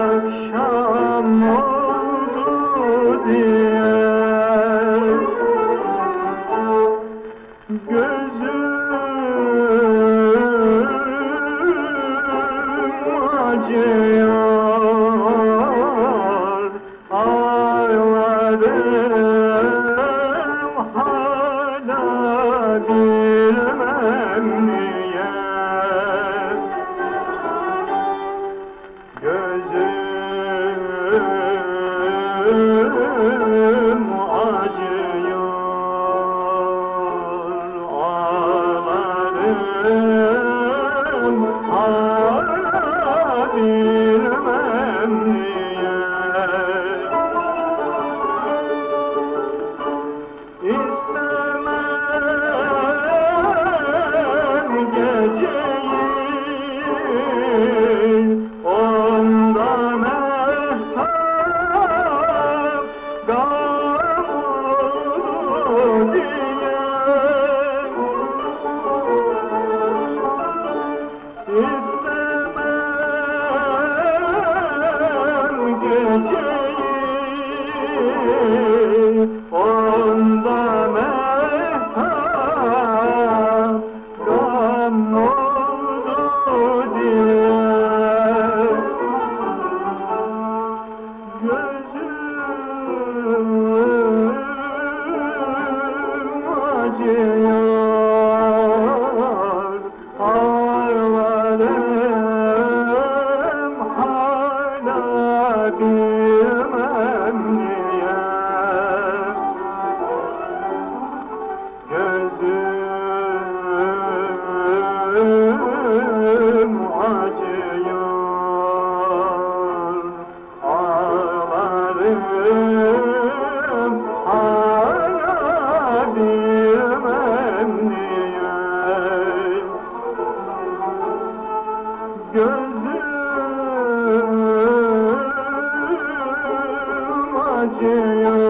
Akşam oldu diye. Gözüm acıyor acıyor Ağlarım bilmem niye Gözüm acıyor.